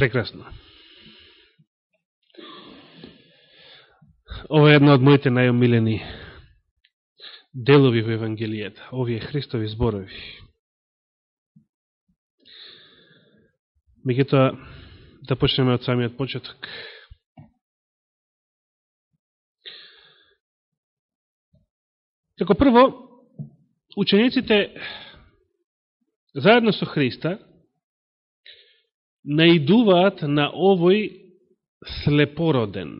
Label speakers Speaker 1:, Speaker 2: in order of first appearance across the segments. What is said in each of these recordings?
Speaker 1: Прекрасно. Ова е една од моите најомилени делови во Евангелијата. Овие Христови зборови. Мегутоа, да почнеме од самиот почеток. Како прво, учениците заедно со Христа наидуваат на овој слепороден.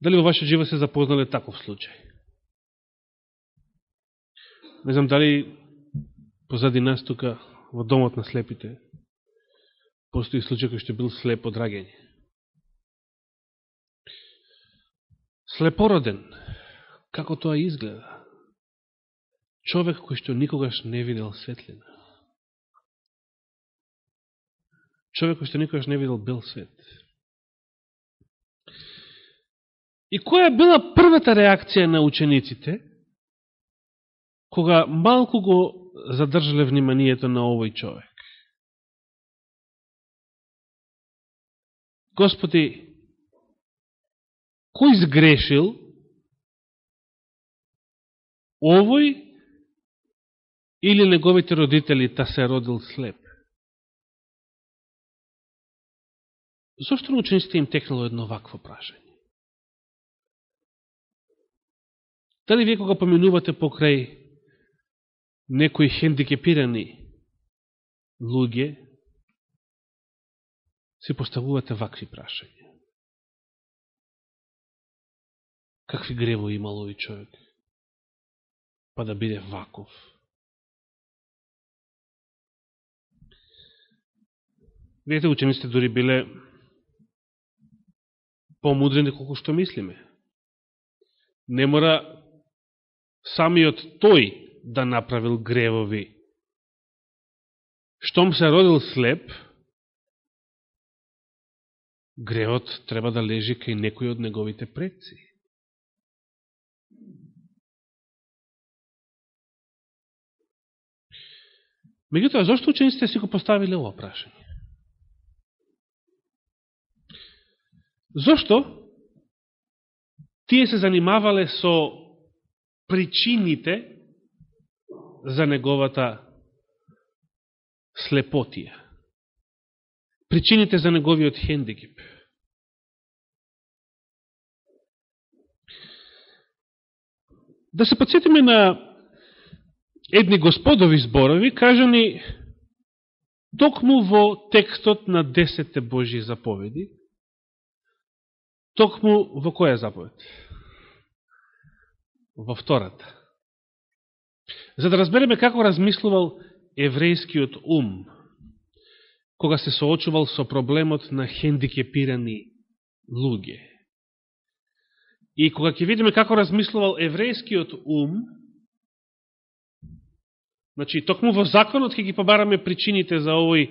Speaker 1: Дали во вашето живо се запознале таков случај? Не знам дали позади нас тука во домот на слепите постои случај кој што бил слеп од раѓање. Слепороден. Како тоа изгледа? Човек кој што никогаш не видел светлина. Човек кој што никогаш не видел бел свет. И која била првата реакција на учениците, кога малку го задржале вниманието на овој човек? Господи, кој сгрешил овој или неговите родители та се родил слеп? Зошто на учениците им текнало едно вакво прашање? Дали вие кога поминувате покрај некои хендикепирани луѓе, се поставувате вакви прашања? Какви грево имало и човек? Па да биде ваков. Видите, учениците дори биле помудрени колку што мислиме. Не мора самиот тој да направил гревови. Штом се родил слеп, гревот треба да лежи кај некој од неговите предци. Меѓутоа, зашто учениците си го поставиле ова прашање? Зошто тие се занимавале со причините за неговата слепотија? Причините за неговиот хендикип? Да се подсетиме на едни господови зборови, кажани токму во текстот на десете Божи заповеди, Токму во која заповед? Во втората. За да разбереме како размислувал еврејскиот ум, кога се соочувал со проблемот на хендикепирани луѓе. И кога ќе видиме како размислувал еврејскиот ум, значи, токму во законот ќе ги побараме причините за овој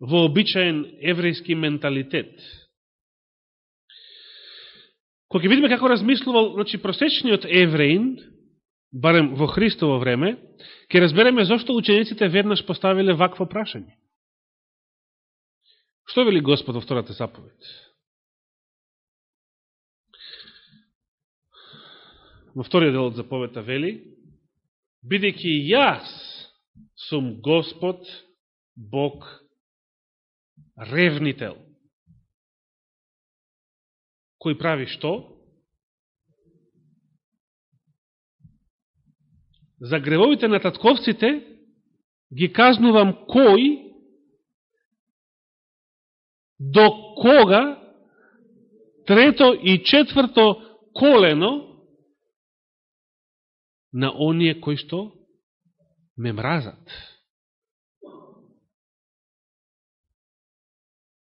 Speaker 1: вообичаен еврејски менталитет – Кога ќе видиме како размислувал значи, просечниот евреин, барем во Христово време, ќе разбереме зашто учениците веднаш поставиле вакво прашање. Што вели Господ во втората заповед? Во вториот дел од заповедта вели, бидејќи јас сум Господ, Бог, ревнител, кој прави што? За гревовите на татковците ги казнувам кој до кога трето и четврто колено на оние кои што ме мразат.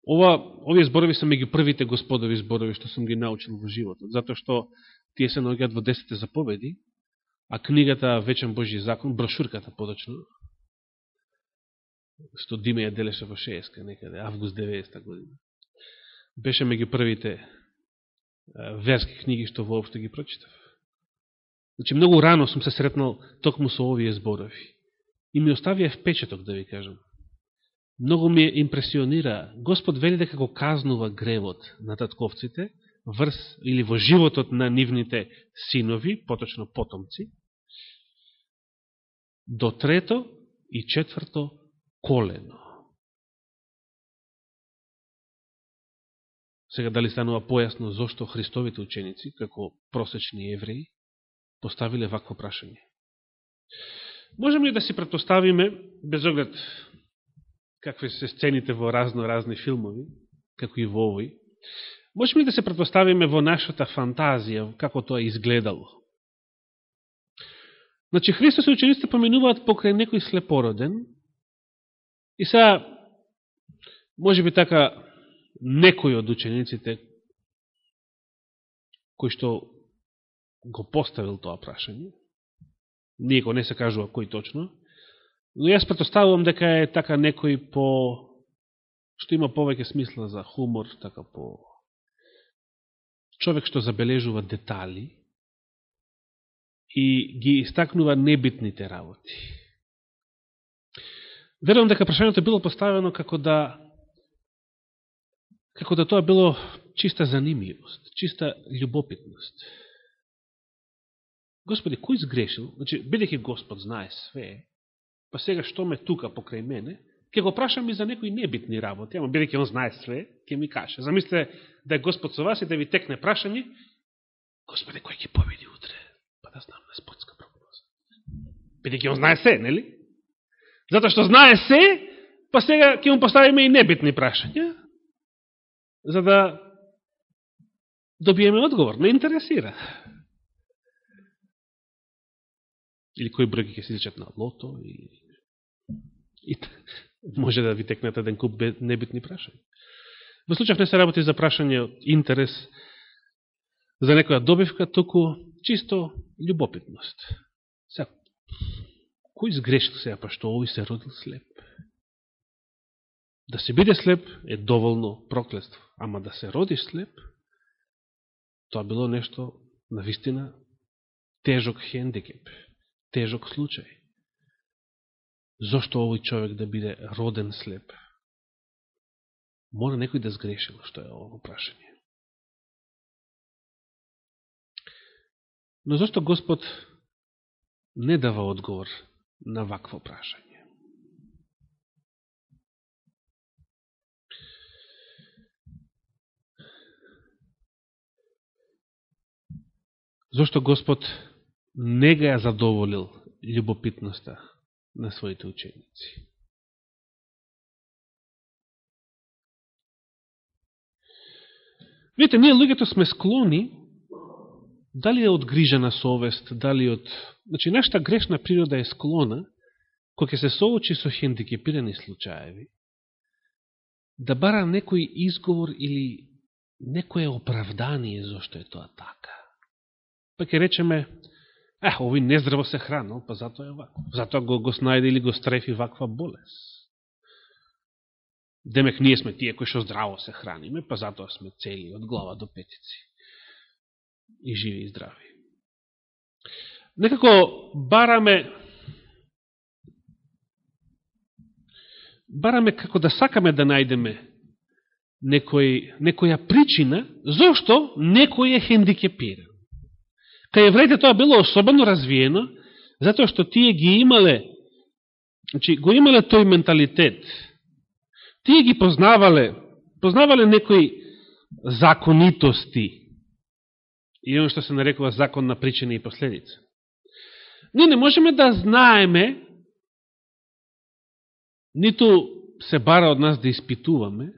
Speaker 1: Ова, овие зборови се меѓу првите господови зборови што сум ги научил во животот, затоа што тие се наоѓаат во десете заповеди, а книгата Вечен Божи закон, брошурката подочно, што Диме ја делеше во 60 некаде, август 90 година, беше меѓу првите верски книги што воопшто ги прочитав. Значи, многу рано сум се сретнал токму со овие зборови. И ми оставија впечаток, да ви кажам многу ми импресионира. Господ вели дека го казнува гревот на татковците врз или во животот на нивните синови, поточно потомци, до трето и четврто колено. Сега дали станува појасно зошто Христовите ученици, како просечни евреи, поставиле вакво прашање. Можеме ли да си предпоставиме, без оглед какви се сцените во разно-разни филмови, како и во овој, можеме ли да се предпоставиме во нашата фантазија, како тоа изгледало? Значи, Христос и учениците поминуваат покрај некој слепороден, и са, може би така, некој од учениците, кој што го поставил тоа прашање, нико не се кажува кој точно, но јас претоставувам дека е така некој по што има повеќе смисла за хумор, така по човек што забележува детали и ги истакнува небитните работи. Верувам дека прашањето било поставено како да како да тоа било чиста занимивост, чиста љубопитност. Господи, кој сгрешил? Значи, бидеќи Господ знае све, па сега што ме тука покрај мене, ќе го прашам и за некои небитни работи, ама бидеќи он знае све, ќе ми каже. Замислите да е Господ со вас и да ви текне прашање, Господе кој ќе победи утре? Па да знам на спортска прогноза. Бидеќи он знае се, нели? Затоа што знае се, па сега ќе му поставиме и небитни прашања, за да добиеме одговор. Не интересира или кои број ќе се излечат на лото и, и може да ви текнете еден куп небитни прашања. Во случајов не се работи за прашање од интерес за некоја добивка, туку чисто љубопитност. Сега, кој сгрешил сега, па што овој се родил слеп? Да се биде слеп е доволно проклетство, ама да се родиш слеп, тоа било нешто на вистина тежок хендикеп тежок случај. Зошто овој човек да биде роден слеп? Мора некој да сгрешил, што е ово прашање. Но зашто Господ не дава одговор на вакво прашање? Зошто Господ не га ја задоволил љубопитноста на своите ученици. Видите, ние луѓето сме склони, дали е од грижа на совест, дали од... Значи, нашата грешна природа е склона, кој ќе се соочи со хендикепирани случаеви, да бара некој изговор или некое оправдание зашто е тоа така. Па ќе речеме, Е, ови нездраво се хранал, па затоа е вако. Затоа го, го снајде или го стрефи ваква болест. Демек ние сме тие кои што здраво се храниме, па затоа сме цели од глава до петици. И живи и здрави. Некако бараме бараме како да сакаме да најдеме некој, некоја причина зошто некој е хендикепиран. Кај евреите тоа било особено развиено, затоа што тие ги имале, значи, го имале тој менталитет. Тие ги познавале, познавале некои законитости и оно што се нарекува закон на причина и последица. Ние не можеме да знаеме, ниту се бара од нас да испитуваме,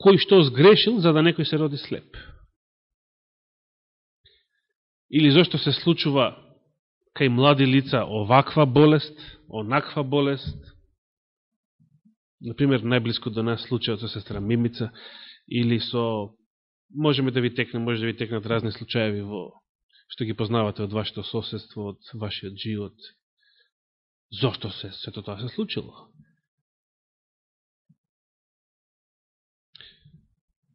Speaker 1: кој што сгрешил за да некој се роди слеп или зашто се случува кај млади лица оваква болест, онаква болест. Например, најблиско до нас случајот со сестра Мимица, или со, можеме да ви текне, може да ви текнат разни случаеви во што ги познавате од вашето соседство, од вашиот живот. Зошто се сето тоа се случило?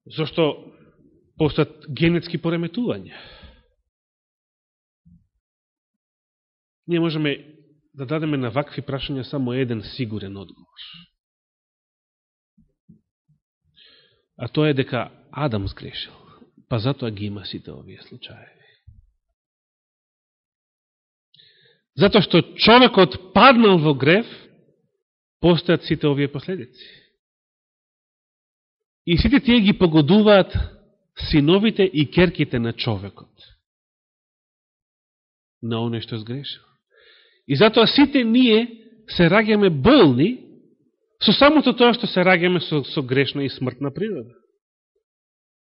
Speaker 1: Зошто постат генетски пореметувања? Ние можеме да дадеме на вакви прашања само еден сигурен одговор. А тоа е дека Адам сгрешил, па затоа ги има сите овие случаеви. Затоа што човекот паднал во грев, постојат сите овие последици. И сите тие ги погодуваат синовите и керките на човекот. На оне што сгрешил. И затоа сите ние се раѓаме болни со самото тоа што се раѓаме со, со грешна и смртна природа.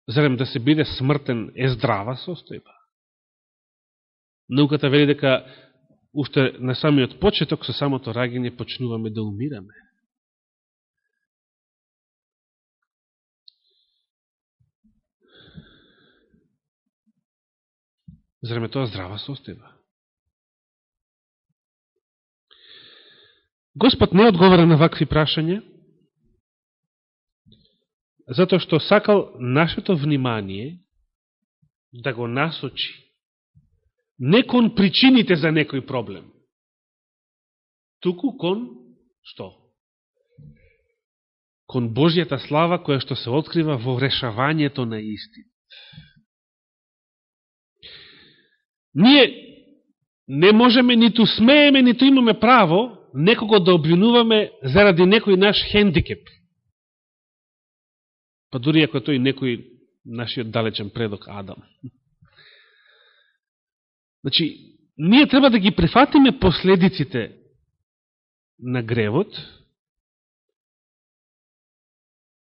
Speaker 1: Зарем да се биде смртен е здрава состојба. Науката вели дека уште на самиот почеток со самото раѓање почнуваме да умираме. Зарем тоа здрава состојба? Господ не одговара на вакви прашања, затоа што сакал нашето внимание да го насочи не кон причините за некој проблем, туку кон што? Кон Божијата слава која што се открива во решавањето на истин. Ние не можеме, ниту смееме, ниту имаме право некого да обвинуваме заради некој наш хендикеп. Па дури ако тој некој нашиот далечен предок Адам. Значи, ние треба да ги префатиме последиците на гревот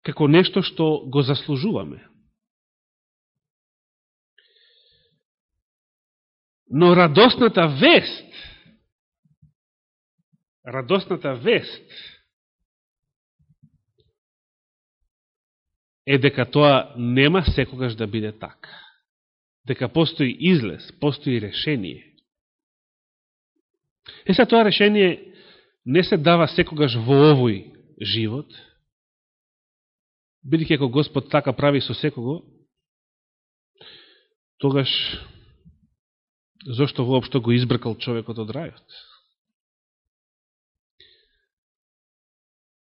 Speaker 1: како нешто што го заслужуваме. Но радосната вест радосната вест е дека тоа нема секогаш да биде така. Дека постои излез, постои решение. Е са тоа решение не се дава секогаш во овој живот, бидеќи ако Господ така прави со секого, тогаш зошто воопшто го избркал човекот од рајот?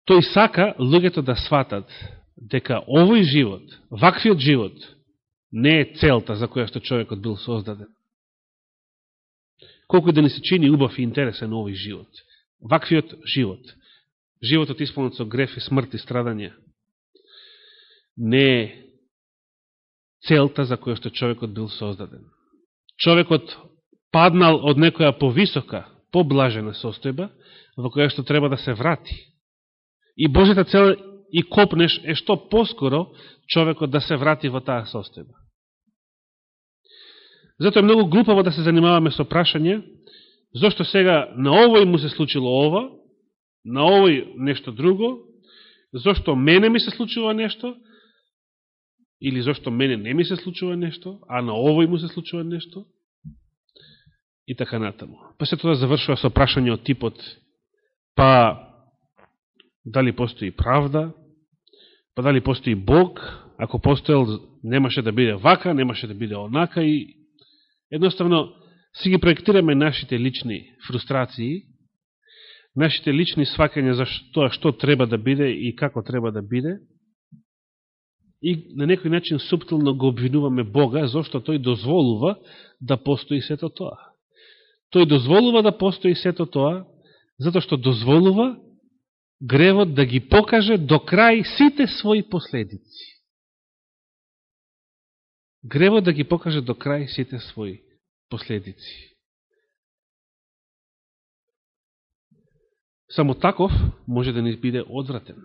Speaker 1: Тој сака луѓето да сватат дека овој живот, ваквиот живот, не е целта за која што човекот бил создаден. Колку да не се чини убав и интересен овој живот. Ваквиот живот, животот исполнет со греф и смрт и страдања, не е целта за која што човекот бил создаден. Човекот паднал од некоја повисока, поблажена состојба, во која што треба да се врати. И Божјата цел и копнеш е што поскоро човекот да се врати во таа состојба. Зато е многу глупаво да се занимаваме со прашање, зашто сега на овој му се случило ова, на овој нешто друго, зашто мене ми се случува нешто, или зашто мене не ми се случува нешто, а на овој му се случува нешто, и така натаму. Па се тоа завршува со прашање од типот, па дали постои правда, па дали постои Бог, ако постоел немаше да биде вака, немаше да биде онака и едноставно си ги проектираме нашите лични фрустрации, нашите лични свакања за тоа што треба да биде и како треба да биде, и на некој начин субтилно го обвинуваме Бога, зашто тој дозволува да постои сето тоа. Тој дозволува да постои сето тоа, затоа што дозволува гревот да ги покаже до крај сите своји последици. Гревот да ги покаже до крај сите своји последици. Само таков може да ни биде одвратен.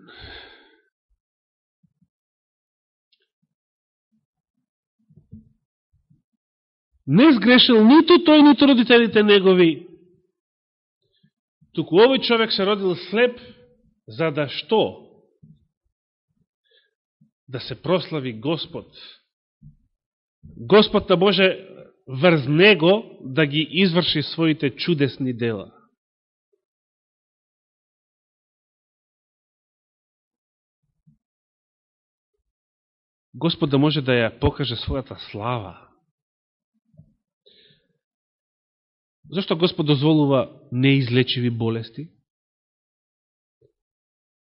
Speaker 1: Не сгрешил ниту тој, ниту родителите негови, туку овој човек се родил слеп, За да што? Да се прослави Господ. Господ да може врз Него да ги изврши своите чудесни дела. Господ да може да ја покаже својата слава. Зошто Господ дозволува неизлечиви болести?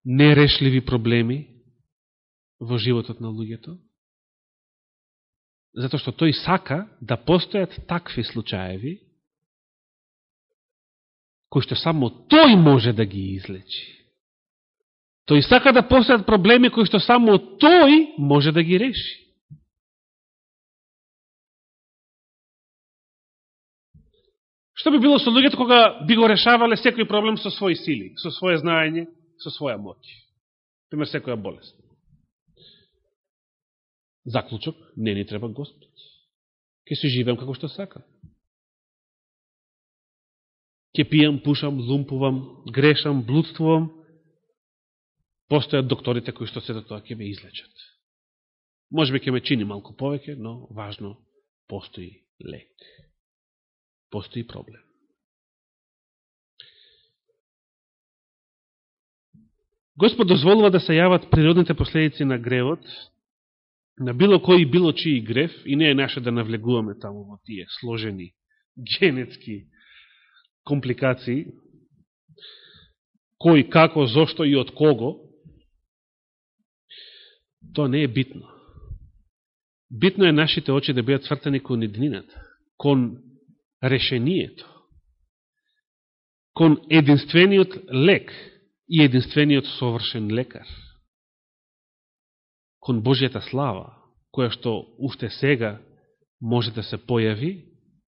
Speaker 1: Нерешливи проблеми во животот на луѓето? затоа што тој сака да постојат такви случаеви, кои што само тој може да ги излечи. Тој сака да постојат проблеми кои што само тој може да ги реши. Што би било со луѓето кога би го решавале секој проблем со своји сили, со своје знаење, со своја моќ? Пример, секоја болест. Заклучок, не ни треба Господ. Ке се живеам како што сакам. Ке пијам, пушам, лумпувам, грешам, блудствувам. Постојат докторите кои што се до тоа ќе ме излечат. Може би ќе ме чини малку повеќе, но важно, постои лек постои проблем. Господ дозволува да се јават природните последици на гревот, на било кој и било чиј грев, и не е наше да навлегуваме таму во тие сложени генетски компликации, кој, како, зошто и од кого, тоа не е битно. Битно е нашите очи да бидат свртани кон еднината, кон решението кон единствениот лек и единствениот совршен лекар, кон Божијата слава, која што уште сега може да се појави,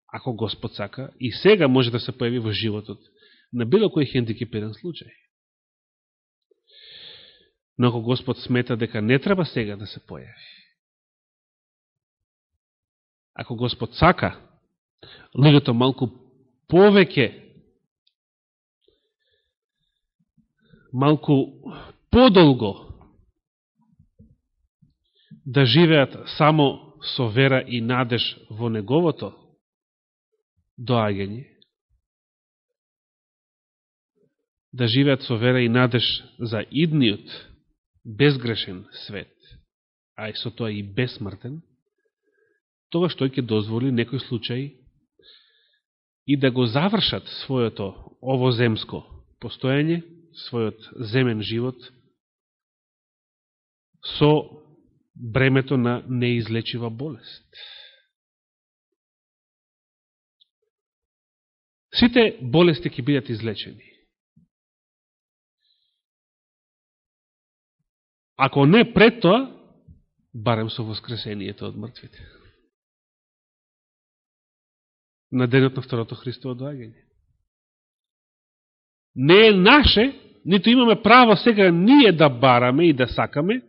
Speaker 1: ако Господ сака, и сега може да се појави во животот на било кој хендикипиран случај. Но ако Господ смета дека не треба сега да се појави, ако Господ сака луѓето малку повеќе, малку подолго да живеат само со вера и надеж во неговото доаѓање, да живеат со вера и надеж за идниот безгрешен свет, а и со тоа и безсмртен, тоа што ќе дозволи некој случај и да го завршат своето овоземско постојање, својот земен живот, со бремето на неизлечива болест. Сите болести ќе бидат излечени. Ако не пред тоа, барем со воскресението од мртвите на денот на второто Христово доаѓање. Не е наше, нито имаме право сега ние да бараме и да сакаме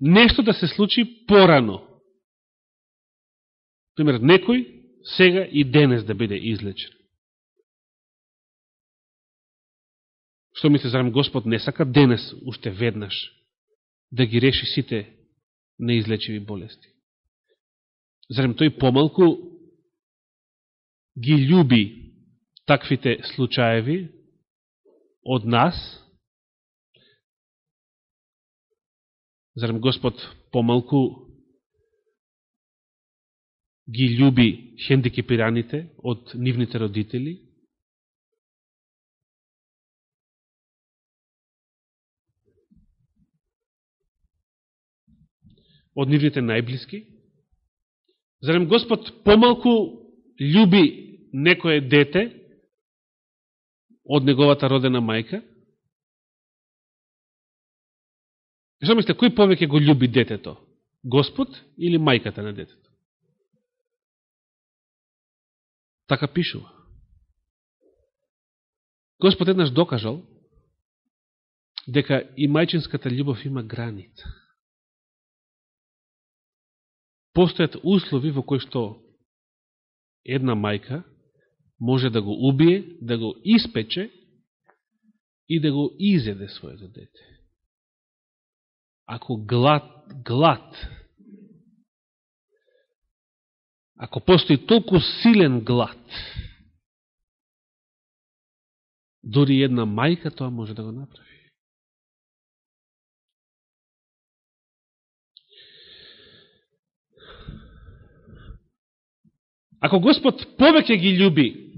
Speaker 1: нешто да се случи порано. Пример, некој сега и денес да биде излечен. Што мисле, зарам Господ не сака денес, уште веднаш, да ги реши сите неизлечиви болести? Зарем тој помалку ги љуби таквите случаеви од нас, зарем Господ помалку ги љуби хендикепираните од нивните родители, од нивните најблиски? Зарем Господ помалку љуби некое дете од неговата родена мајка? Што мислите, кој повеќе го љуби детето? Господ или мајката на детето? Така пишува. Господ еднаш докажал дека и мајчинската љубов има граница. Постојат услови во кои што една мајка може да го убие, да го испече и да го изеде своето дете. Ако глад, глад, ако постои толку силен глад, дори една мајка тоа може да го направи. Ако Господ повеќе ги љуби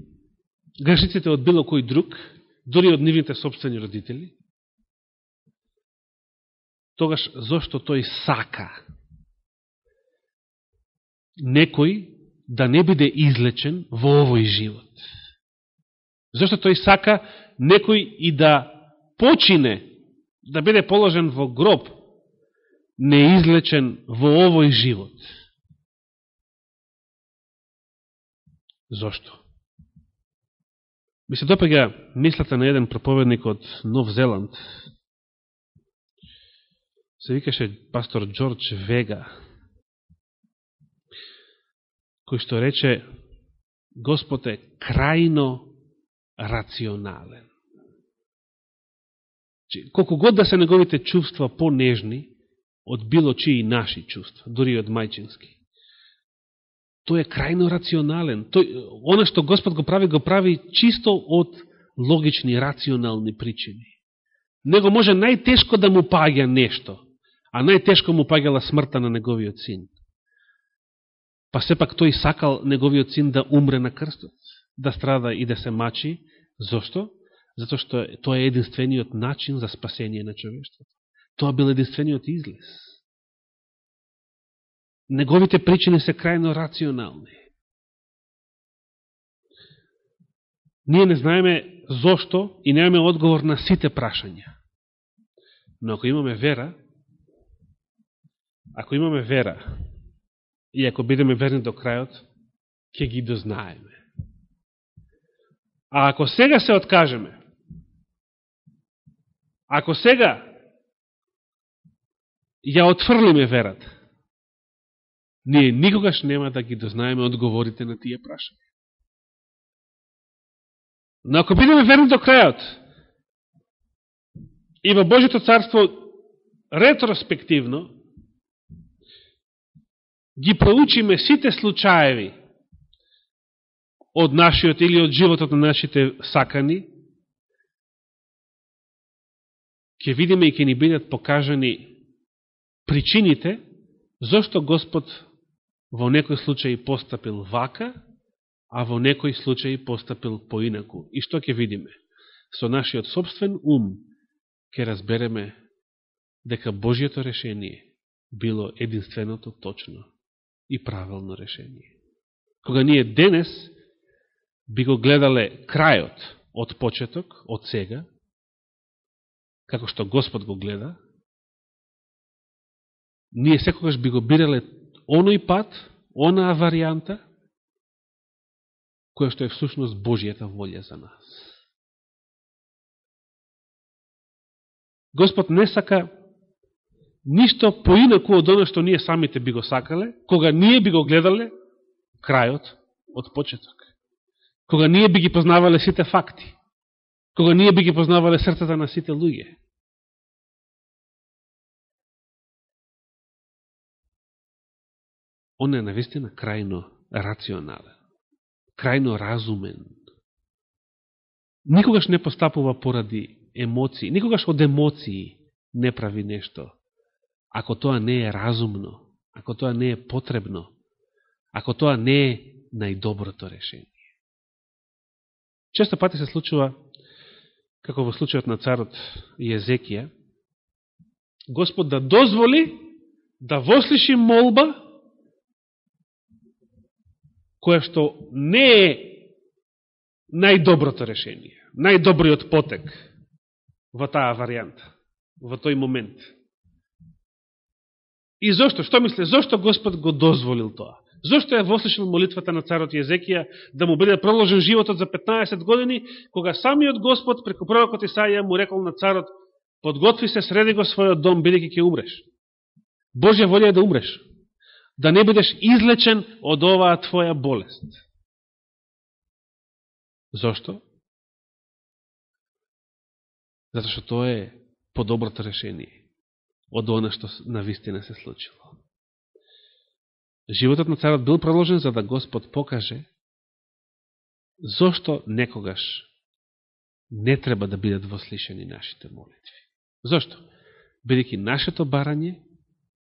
Speaker 1: грешниците од било кој друг, дори од нивните собствени родители, тогаш зошто тој сака некој да не биде излечен во овој живот? Зошто тој сака некој и да почине, да биде положен во гроб, неизлечен во овој живот? Зошто? Ми се допега мислата на еден проповедник од Нов Зеланд. Се викаше пастор Джордж Вега, кој што рече Господ е крајно рационален. Колку год да се неговите чувства понежни од било чии наши чувства, дури од мајчински тој е крајно рационален. Тој, оно што Господ го прави, го прави чисто од логични, рационални причини. Него може најтешко да му паѓа нешто, а најтешко му паѓала смртта на неговиот син. Па сепак тој сакал неговиот син да умре на крстот, да страда и да се мачи. Зошто? Зато што тоа е единствениот начин за спасение на човештвото. Тоа бил единствениот излез неговите причини се крајно рационални. Ние не знаеме зошто и немаме одговор на сите прашања. Но ако имаме вера, ако имаме вера и ако бидеме верни до крајот, ќе ги дознаеме. А ако сега се откажеме, ако сега ја отфрлиме верата, ние никогаш нема да ги дознаеме одговорите на тие прашања. Но ако бидеме верни до крајот и во Божито царство ретроспективно ги проучиме сите случаеви од нашиот или од животот на нашите сакани, ќе видиме и ќе ни бидат покажани причините зашто Господ во некој случај постапил вака, а во некој случај постапил поинаку. И што ќе видиме? Со нашиот собствен ум ќе разбереме дека Божието решение било единственото точно и правилно решение. Кога ние денес би го гледале крајот од почеток, од сега, како што Господ го гледа, ние секогаш би го бирале оној пат, онаа варијанта, која што е всушност Божијата волја за нас. Господ не сака ништо поинаку од оно што ние самите би го сакале, кога ние би го гледале крајот од почеток. Кога ние би ги познавале сите факти. Кога ние би ги познавале срцата на сите луѓе. Он е навистина крајно рационален, крајно разумен. Никогаш не постапува поради емоции, никогаш од емоции не прави нешто, ако тоа не е разумно, ако тоа не е потребно, ако тоа не е најдоброто решение. Често пати се случува, како во случајот на царот Језекија, Господ да дозволи да вослиши молба која што не е најдоброто решение, најдобриот потек во таа варијанта, во тој момент. И зошто? Што мисле? Зошто Господ го дозволил тоа? Зошто е вослушал молитвата на царот Језекија да му биде проложен животот за 15 години, кога самиот Господ преку пророкот Исаија му рекол на царот подготви се, среди го својот дом, бидеќи ќе умреш. Божја волја е да умреш да не бидеш излечен од оваа твоја болест. Зошто? Зато што тоа е подоброто решение од она што на вистина се случило. Животот на царот бил проложен за да Господ покаже зошто некогаш не треба да бидат вослишени нашите молитви. Зошто? Бидеќи нашето барање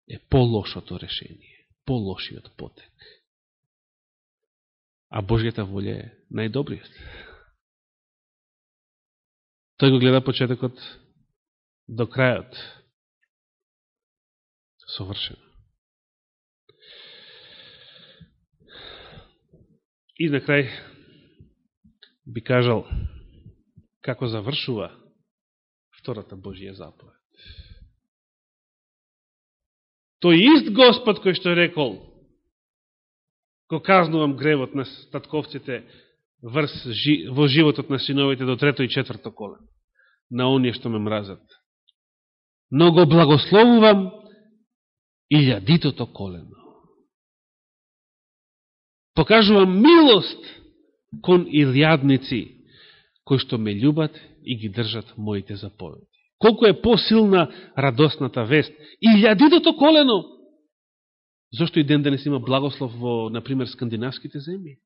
Speaker 1: е по-лошото решение по-лошиот потек. А Божјата волја е најдобриот. Тој го гледа почетокот до крајот. Совршено. И на крај би кажал како завршува втората Божија заповед. Тој ист Господ кој што рекол, ко казнувам гревот на статковците врз, во животот на синовите до трето и четврто колен, на оние што ме мразат. Но го благословувам илјадитото колено. Покажувам милост кон илјадници, кои што ме љубат и ги држат моите заповеди. Колку е посилна радосната вест. И лјадидото колено! Зошто и ден денес има благослов во, например, скандинавските земји?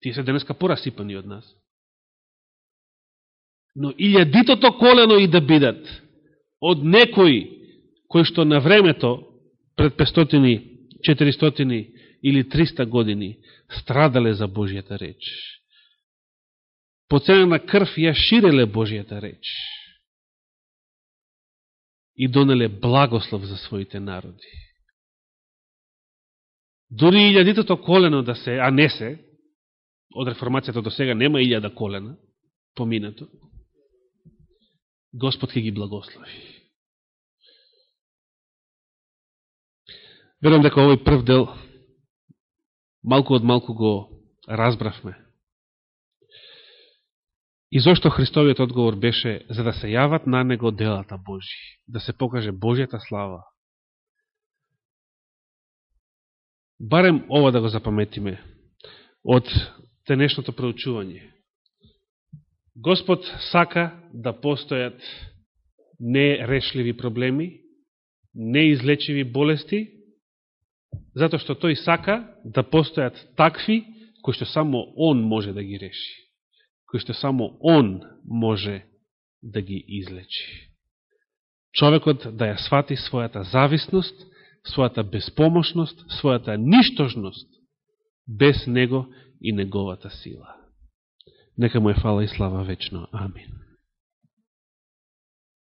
Speaker 1: Тие се денеска порасипани од нас. Но и лјадитото колено и да бидат од некои кои што на времето, пред 500, 400 или 300 години, страдале за Божијата реч. По цена на крв ја ширеле Божијата реч. И донеле благослов за своите народи. Дори илјадитото колено да се, а не се, од реформацијата до сега нема илјада колена, поминато, Господ ќе ги благослови. Верам дека овој прв дел малку од малку го разбравме. И зошто Христовиот одговор беше за да се јават на него делата Божи, да се покаже Божијата слава. Барем ова да го запаметиме од тенешното проучување. Господ сака да постојат нерешливи проблеми, неизлечиви болести, затоа што тој сака да постојат такви кои што само Он може да ги реши, кои што само Он може да ги излечи. Човекот да ја свати својата зависност, својата безпомошност, својата ништожност без Него и неговата сила. Нека му е фала и слава вечно. Амин.